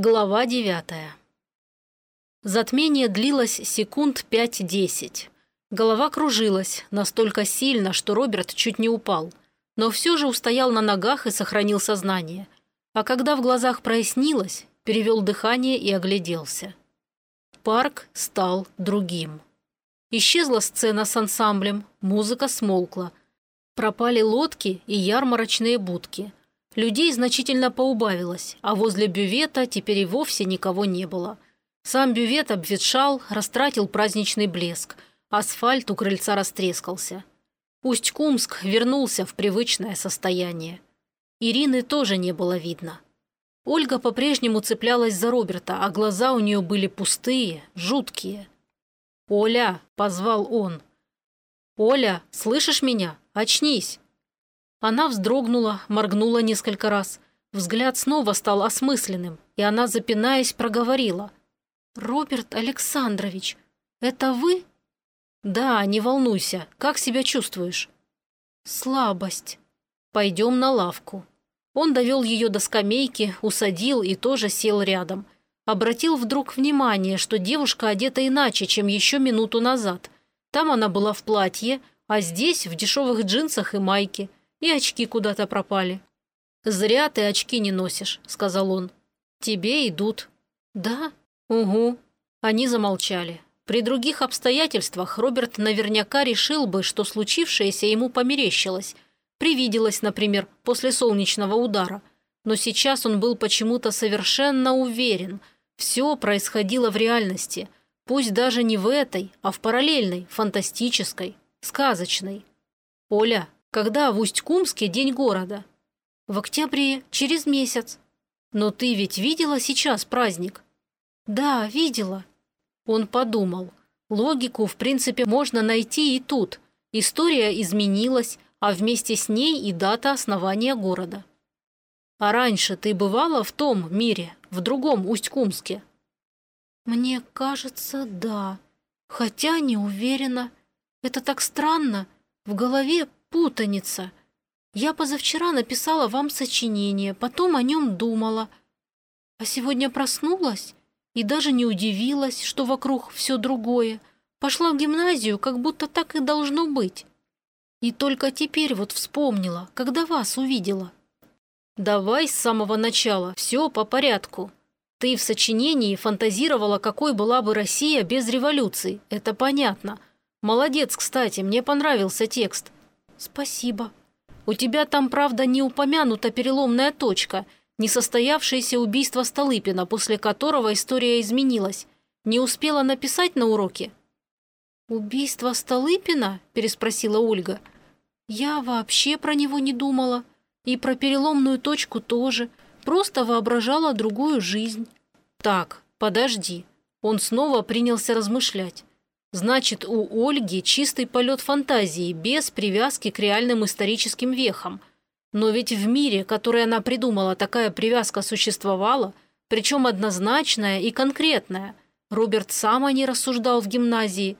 Глава девятая. Затмение длилось секунд пять-десять. Голова кружилась настолько сильно, что Роберт чуть не упал, но все же устоял на ногах и сохранил сознание. А когда в глазах прояснилось, перевел дыхание и огляделся. Парк стал другим. Исчезла сцена с ансамблем, музыка смолкла. Пропали лодки и ярмарочные будки – Людей значительно поубавилось, а возле бювета теперь и вовсе никого не было. Сам бювет обветшал, растратил праздничный блеск. Асфальт у крыльца растрескался. Усть-Кумск вернулся в привычное состояние. Ирины тоже не было видно. Ольга по-прежнему цеплялась за Роберта, а глаза у нее были пустые, жуткие. «Оля!» – позвал он. «Оля, слышишь меня? Очнись!» Она вздрогнула, моргнула несколько раз. Взгляд снова стал осмысленным, и она, запинаясь, проговорила. «Роберт Александрович, это вы?» «Да, не волнуйся. Как себя чувствуешь?» «Слабость. Пойдем на лавку». Он довел ее до скамейки, усадил и тоже сел рядом. Обратил вдруг внимание, что девушка одета иначе, чем еще минуту назад. Там она была в платье, а здесь в дешевых джинсах и майке – и очки куда-то пропали. «Зря ты очки не носишь», — сказал он. «Тебе идут». «Да? Угу». Они замолчали. При других обстоятельствах Роберт наверняка решил бы, что случившееся ему померещилось. Привиделось, например, после солнечного удара. Но сейчас он был почему-то совершенно уверен. Все происходило в реальности. Пусть даже не в этой, а в параллельной, фантастической, сказочной. «Оля, когда в Усть-Кумске день города? В октябре, через месяц. Но ты ведь видела сейчас праздник? Да, видела. Он подумал. Логику, в принципе, можно найти и тут. История изменилась, а вместе с ней и дата основания города. А раньше ты бывала в том мире, в другом Усть-Кумске? Мне кажется, да. Хотя не уверена. Это так странно. В голове путаница. Я позавчера написала вам сочинение, потом о нем думала. А сегодня проснулась и даже не удивилась, что вокруг все другое. Пошла в гимназию, как будто так и должно быть. И только теперь вот вспомнила, когда вас увидела. Давай с самого начала, все по порядку. Ты в сочинении фантазировала, какой была бы Россия без революции, это понятно. Молодец, кстати, мне понравился текст. «Спасибо. У тебя там, правда, не упомянута переломная точка, несостоявшееся убийство Столыпина, после которого история изменилась. Не успела написать на уроке?» «Убийство Столыпина?» – переспросила Ольга. «Я вообще про него не думала. И про переломную точку тоже. Просто воображала другую жизнь». «Так, подожди». Он снова принялся размышлять. Значит, у Ольги чистый полет фантазии, без привязки к реальным историческим вехам. Но ведь в мире, который она придумала, такая привязка существовала, причем однозначная и конкретная. Роберт сам о ней рассуждал в гимназии.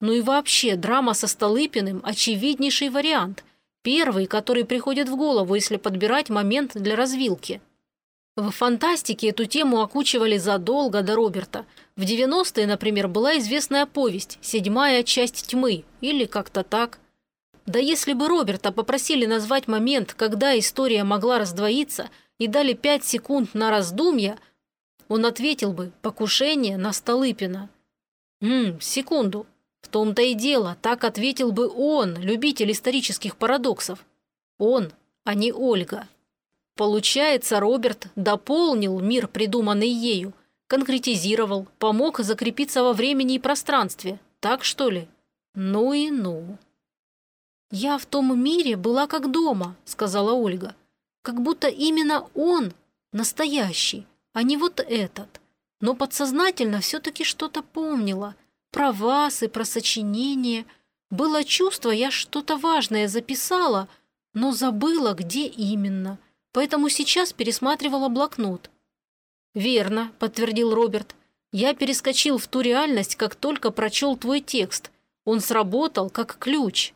Ну и вообще, драма со Столыпиным – очевиднейший вариант. Первый, который приходит в голову, если подбирать момент для развилки. В фантастике эту тему окучивали задолго до Роберта – в 90-е, например, была известная повесть «Седьмая часть тьмы» или как-то так. Да если бы Роберта попросили назвать момент, когда история могла раздвоиться, и дали пять секунд на раздумья, он ответил бы «покушение на Столыпина». «Ммм, секунду. В том-то и дело, так ответил бы он, любитель исторических парадоксов. Он, а не Ольга. Получается, Роберт дополнил мир, придуманный ею – конкретизировал, помог закрепиться во времени и пространстве. Так что ли? Ну и ну. «Я в том мире была как дома», — сказала Ольга. «Как будто именно он настоящий, а не вот этот. Но подсознательно все-таки что-то помнила. Про вас и про сочинение. Было чувство, я что-то важное записала, но забыла, где именно. Поэтому сейчас пересматривала блокнот. «Верно», – подтвердил Роберт. «Я перескочил в ту реальность, как только прочел твой текст. Он сработал, как ключ».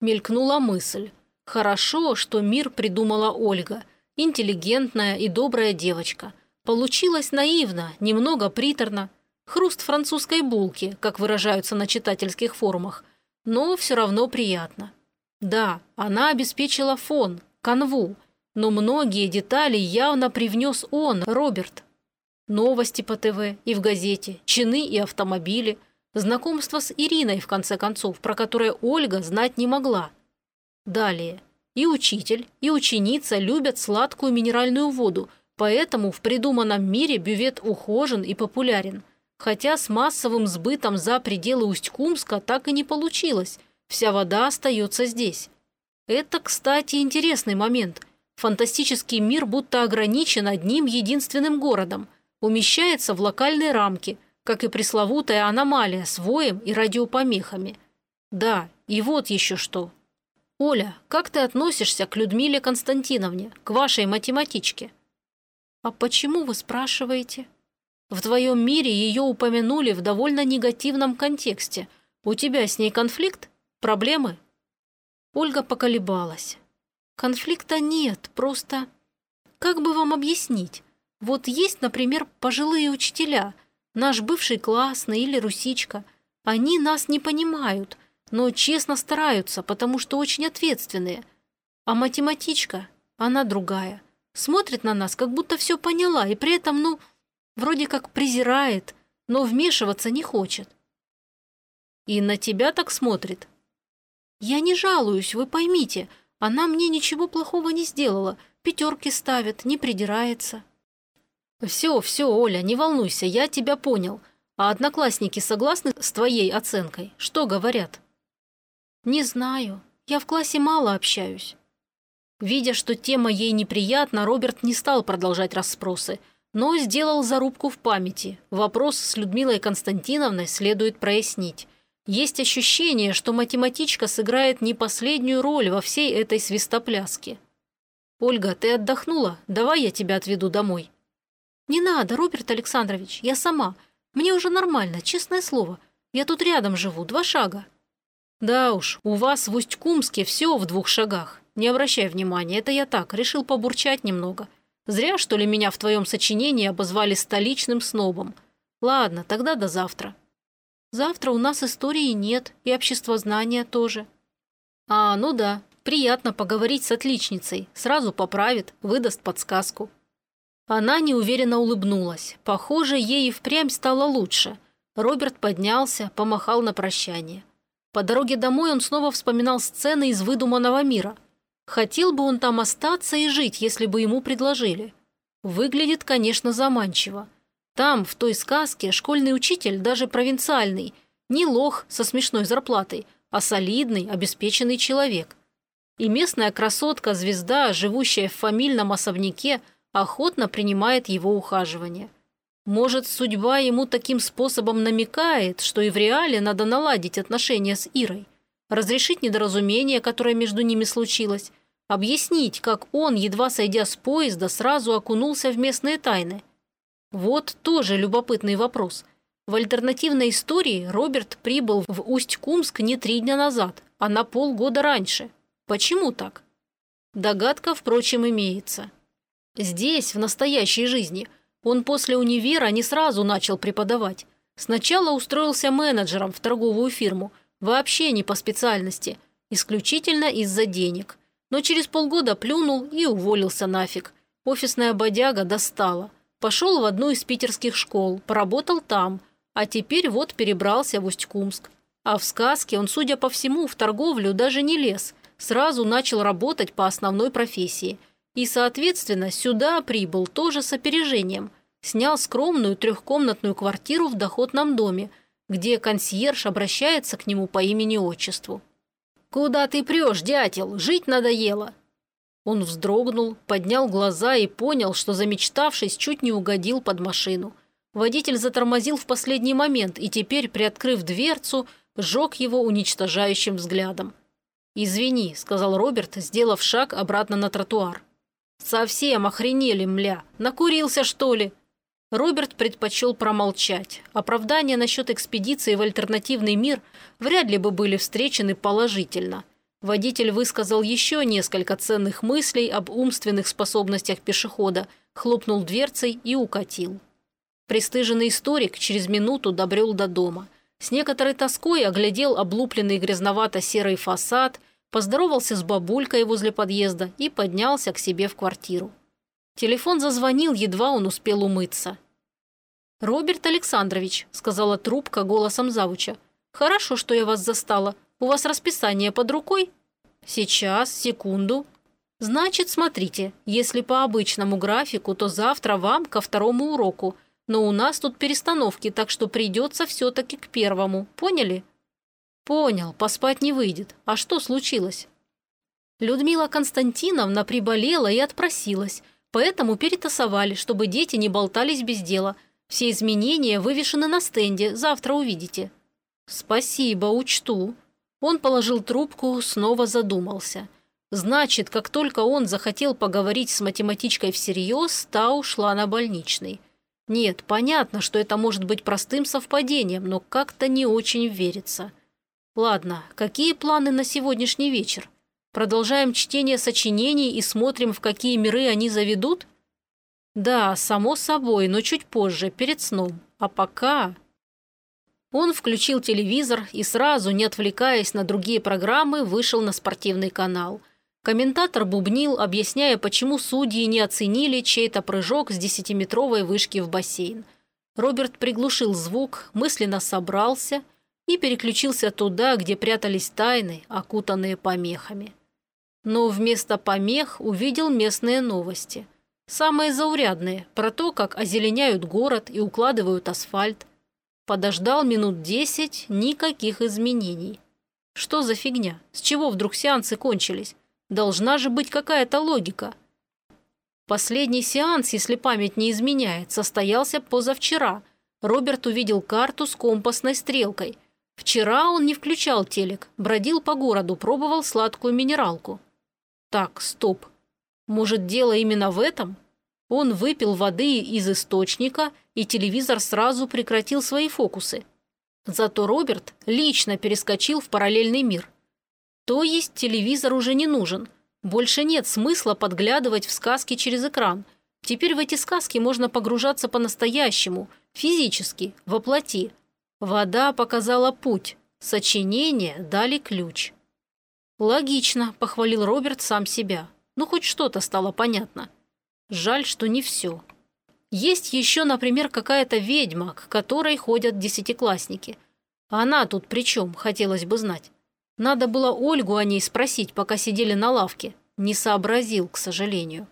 Мелькнула мысль. Хорошо, что мир придумала Ольга. Интеллигентная и добрая девочка. Получилось наивно, немного приторно. Хруст французской булки, как выражаются на читательских форумах. Но все равно приятно. Да, она обеспечила фон, канву, но многие детали явно привнес он, Роберт. Новости по ТВ и в газете, чины и автомобили, знакомство с Ириной, в конце концов, про которое Ольга знать не могла. Далее. И учитель, и ученица любят сладкую минеральную воду – Поэтому в придуманном мире бювет ухожен и популярен. Хотя с массовым сбытом за пределы Усть-Кумска так и не получилось. Вся вода остается здесь. Это, кстати, интересный момент. Фантастический мир будто ограничен одним единственным городом. Умещается в локальные рамки, как и пресловутая аномалия с воем и радиопомехами. Да, и вот еще что. Оля, как ты относишься к Людмиле Константиновне, к вашей математичке? «А почему вы спрашиваете?» «В твоем мире ее упомянули в довольно негативном контексте. У тебя с ней конфликт? Проблемы?» Ольга поколебалась. «Конфликта нет, просто... Как бы вам объяснить? Вот есть, например, пожилые учителя, наш бывший классный или русичка. Они нас не понимают, но честно стараются, потому что очень ответственные. А математичка, она другая. Смотрит на нас, как будто все поняла, и при этом, ну, вроде как презирает, но вмешиваться не хочет. И на тебя так смотрит. Я не жалуюсь, вы поймите. Она мне ничего плохого не сделала. Пятерки ставит, не придирается. Все, все, Оля, не волнуйся, я тебя понял. А одноклассники согласны с твоей оценкой? Что говорят? Не знаю. Я в классе мало общаюсь. Видя, что тема ей неприятна, Роберт не стал продолжать расспросы, но сделал зарубку в памяти. Вопрос с Людмилой Константиновной следует прояснить. Есть ощущение, что математичка сыграет не последнюю роль во всей этой свистопляске. «Ольга, ты отдохнула? Давай я тебя отведу домой». «Не надо, Роберт Александрович, я сама. Мне уже нормально, честное слово. Я тут рядом живу, два шага». «Да уж, у вас в Усть-Кумске все в двух шагах. Не обращай внимания, это я так, решил побурчать немного. Зря, что ли, меня в твоем сочинении обозвали столичным снобом. Ладно, тогда до завтра. Завтра у нас истории нет, и обществознания тоже. А, ну да, приятно поговорить с отличницей. Сразу поправит, выдаст подсказку. Она неуверенно улыбнулась. Похоже, ей и впрямь стало лучше. Роберт поднялся, помахал на прощание. По дороге домой он снова вспоминал сцены из выдуманного мира – Хотел бы он там остаться и жить, если бы ему предложили. Выглядит, конечно, заманчиво. Там, в той сказке, школьный учитель, даже провинциальный, не лох со смешной зарплатой, а солидный, обеспеченный человек. И местная красотка-звезда, живущая в фамильном особняке, охотно принимает его ухаживание. Может, судьба ему таким способом намекает, что и в реале надо наладить отношения с Ирой, разрешить недоразумение, которое между ними случилось, Объяснить, как он, едва сойдя с поезда, сразу окунулся в местные тайны. Вот тоже любопытный вопрос. В альтернативной истории Роберт прибыл в Усть-Кумск не три дня назад, а на полгода раньше. Почему так? Догадка, впрочем, имеется. Здесь, в настоящей жизни, он после универа не сразу начал преподавать. Сначала устроился менеджером в торговую фирму, вообще не по специальности, исключительно из-за денег но через полгода плюнул и уволился нафиг. Офисная бодяга достала. Пошел в одну из питерских школ, поработал там, а теперь вот перебрался в Усть-Кумск. А в сказке он, судя по всему, в торговлю даже не лез, сразу начал работать по основной профессии. И, соответственно, сюда прибыл тоже с опережением. Снял скромную трехкомнатную квартиру в доходном доме, где консьерж обращается к нему по имени-отчеству. «Куда ты прешь, дятел? Жить надоело!» Он вздрогнул, поднял глаза и понял, что, замечтавшись, чуть не угодил под машину. Водитель затормозил в последний момент и теперь, приоткрыв дверцу, сжег его уничтожающим взглядом. «Извини», — сказал Роберт, сделав шаг обратно на тротуар. «Совсем охренели, мля! Накурился, что ли?» Роберт предпочел промолчать. Оправдания насчет экспедиции в альтернативный мир вряд ли бы были встречены положительно. Водитель высказал еще несколько ценных мыслей об умственных способностях пешехода, хлопнул дверцей и укатил. Престыженный историк через минуту добрел до дома. С некоторой тоской оглядел облупленный грязновато-серый фасад, поздоровался с бабулькой возле подъезда и поднялся к себе в квартиру. Телефон зазвонил, едва он успел умыться. «Роберт Александрович», — сказала трубка голосом завуча, — «хорошо, что я вас застала. У вас расписание под рукой?» «Сейчас, секунду». «Значит, смотрите, если по обычному графику, то завтра вам ко второму уроку, но у нас тут перестановки, так что придется все-таки к первому. Поняли?» «Понял, поспать не выйдет. А что случилось?» Людмила Константиновна приболела и отпросилась, поэтому перетасовали, чтобы дети не болтались без дела. Все изменения вывешены на стенде, завтра увидите». «Спасибо, учту». Он положил трубку, снова задумался. Значит, как только он захотел поговорить с математичкой всерьез, та ушла на больничный. Нет, понятно, что это может быть простым совпадением, но как-то не очень верится. Ладно, какие планы на сегодняшний вечер? Продолжаем чтение сочинений и смотрим, в какие миры они заведут? Да, само собой, но чуть позже, перед сном. А пока... Он включил телевизор и сразу, не отвлекаясь на другие программы, вышел на спортивный канал. Комментатор бубнил, объясняя, почему судьи не оценили чей-то прыжок с десятиметровой вышки в бассейн. Роберт приглушил звук, мысленно собрался – и переключился туда, где прятались тайны, окутанные помехами. Но вместо помех увидел местные новости. Самые заурядные, про то, как озеленяют город и укладывают асфальт. Подождал минут десять, никаких изменений. Что за фигня? С чего вдруг сеансы кончились? Должна же быть какая-то логика. Последний сеанс, если память не изменяет, состоялся позавчера. Роберт увидел карту с компасной стрелкой – Вчера он не включал телек, бродил по городу, пробовал сладкую минералку. Так, стоп. Может, дело именно в этом? Он выпил воды из источника, и телевизор сразу прекратил свои фокусы. Зато Роберт лично перескочил в параллельный мир. То есть телевизор уже не нужен. Больше нет смысла подглядывать в сказки через экран. Теперь в эти сказки можно погружаться по-настоящему, физически, воплоти. Вода показала путь, сочинения дали ключ. «Логично», – похвалил Роберт сам себя. «Ну, хоть что-то стало понятно. Жаль, что не все. Есть еще, например, какая-то ведьма, к которой ходят десятиклассники. Она тут при чем, хотелось бы знать. Надо было Ольгу о ней спросить, пока сидели на лавке. Не сообразил, к сожалению.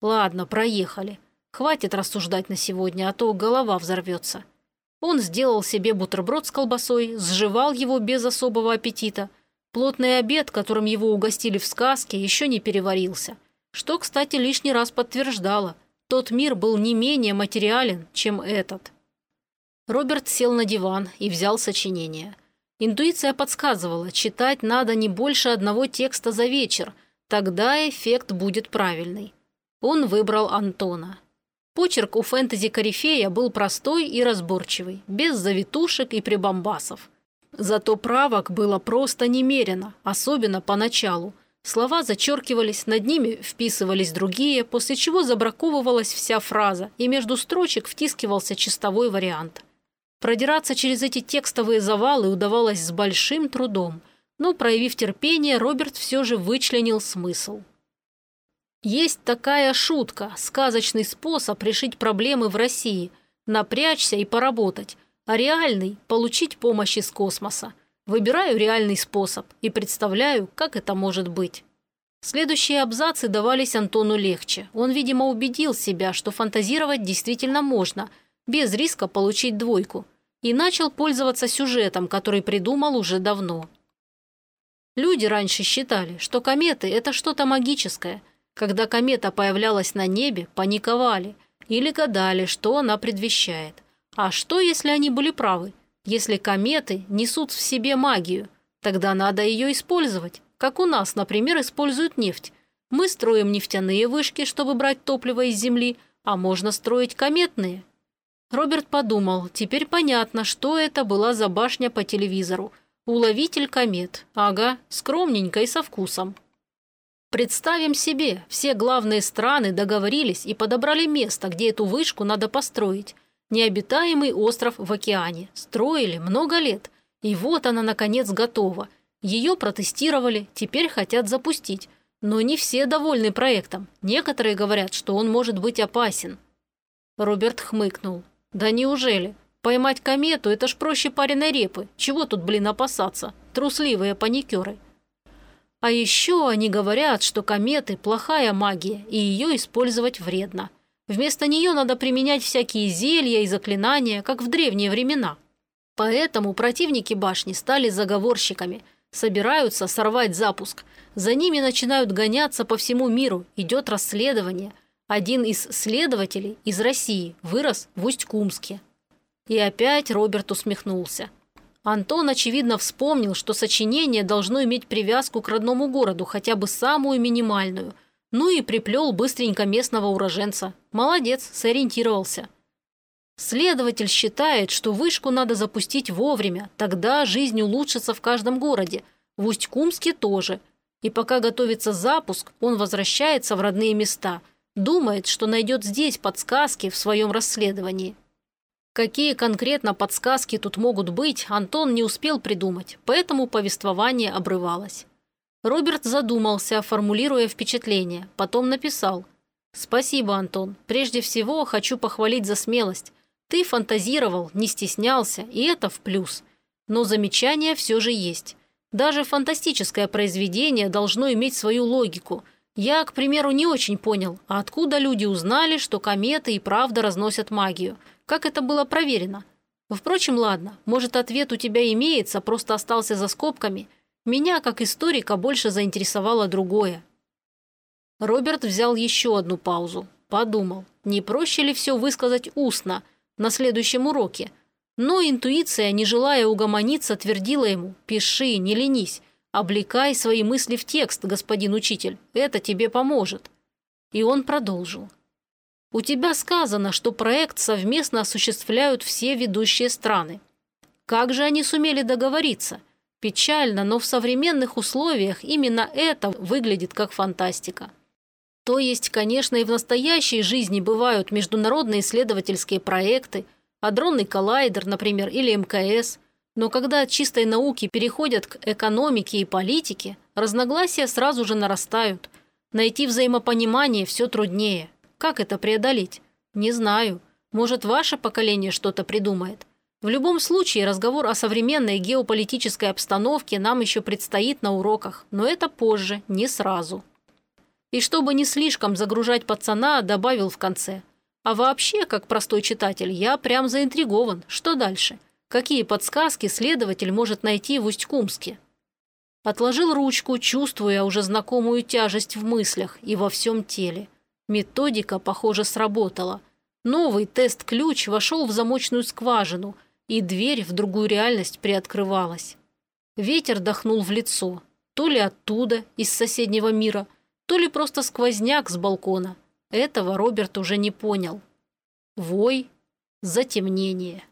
Ладно, проехали. Хватит рассуждать на сегодня, а то голова взорвется. Он сделал себе бутерброд с колбасой, сживал его без особого аппетита. Плотный обед, которым его угостили в сказке, еще не переварился. Что, кстати, лишний раз подтверждало. Тот мир был не менее материален, чем этот. Роберт сел на диван и взял сочинение. Интуиция подсказывала, читать надо не больше одного текста за вечер, тогда эффект будет правильный. Он выбрал Антона. Почерк у фэнтези-корифея был простой и разборчивый, без завитушек и прибамбасов. Зато правок было просто немерено, особенно поначалу. Слова зачеркивались, над ними вписывались другие, после чего забраковывалась вся фраза, и между строчек втискивался чистовой вариант. Продираться через эти текстовые завалы удавалось с большим трудом, но, проявив терпение, Роберт все же вычленил смысл. Есть такая шутка, сказочный способ решить проблемы в России – напрячься и поработать, а реальный – получить помощь из космоса. Выбираю реальный способ и представляю, как это может быть. Следующие абзацы давались Антону легче. Он, видимо, убедил себя, что фантазировать действительно можно, без риска получить двойку, и начал пользоваться сюжетом, который придумал уже давно. Люди раньше считали, что кометы – это что-то магическое – когда комета появлялась на небе, паниковали или гадали, что она предвещает. А что, если они были правы? Если кометы несут в себе магию, тогда надо ее использовать, как у нас, например, используют нефть. Мы строим нефтяные вышки, чтобы брать топливо из Земли, а можно строить кометные. Роберт подумал, теперь понятно, что это была за башня по телевизору. Уловитель комет. Ага, скромненько и со вкусом. Представим себе, все главные страны договорились и подобрали место, где эту вышку надо построить. Необитаемый остров в океане. Строили много лет. И вот она, наконец, готова. Ее протестировали, теперь хотят запустить. Но не все довольны проектом. Некоторые говорят, что он может быть опасен. Роберт хмыкнул. «Да неужели? Поймать комету – это ж проще пареной репы. Чего тут, блин, опасаться? Трусливые паникеры». А еще они говорят, что кометы – плохая магия, и ее использовать вредно. Вместо нее надо применять всякие зелья и заклинания, как в древние времена. Поэтому противники башни стали заговорщиками, собираются сорвать запуск. За ними начинают гоняться по всему миру, идет расследование. Один из следователей из России вырос в Усть-Кумске. И опять Роберт усмехнулся. Антон, очевидно, вспомнил, что сочинение должно иметь привязку к родному городу, хотя бы самую минимальную. Ну и приплел быстренько местного уроженца. Молодец, сориентировался. Следователь считает, что вышку надо запустить вовремя, тогда жизнь улучшится в каждом городе. В Усть-Кумске тоже. И пока готовится запуск, он возвращается в родные места. Думает, что найдет здесь подсказки в своем расследовании. Какие конкретно подсказки тут могут быть, Антон не успел придумать, поэтому повествование обрывалось. Роберт задумался, формулируя впечатление, потом написал. «Спасибо, Антон. Прежде всего хочу похвалить за смелость. Ты фантазировал, не стеснялся, и это в плюс. Но замечания все же есть. Даже фантастическое произведение должно иметь свою логику. Я, к примеру, не очень понял, а откуда люди узнали, что кометы и правда разносят магию – как это было проверено? Впрочем, ладно, может, ответ у тебя имеется, просто остался за скобками. Меня, как историка, больше заинтересовало другое. Роберт взял еще одну паузу. Подумал, не проще ли все высказать устно, на следующем уроке. Но интуиция, не желая угомониться, твердила ему «Пиши, не ленись, облекай свои мысли в текст, господин учитель, это тебе поможет». И он продолжил. У тебя сказано, что проект совместно осуществляют все ведущие страны. Как же они сумели договориться? Печально, но в современных условиях именно это выглядит как фантастика. То есть, конечно, и в настоящей жизни бывают международные исследовательские проекты, адронный коллайдер, например, или МКС, но когда от чистой науки переходят к экономике и политике, разногласия сразу же нарастают. Найти взаимопонимание все труднее – как это преодолеть? Не знаю. Может, ваше поколение что-то придумает. В любом случае, разговор о современной геополитической обстановке нам еще предстоит на уроках, но это позже, не сразу. И чтобы не слишком загружать пацана, добавил в конце. А вообще, как простой читатель, я прям заинтригован. Что дальше? Какие подсказки следователь может найти в Усть-Кумске? Отложил ручку, чувствуя уже знакомую тяжесть в мыслях и во всем теле. Методика, похоже, сработала. Новый тест-ключ вошел в замочную скважину, и дверь в другую реальность приоткрывалась. Ветер дохнул в лицо. То ли оттуда, из соседнего мира, то ли просто сквозняк с балкона. Этого Роберт уже не понял. Вой, затемнение.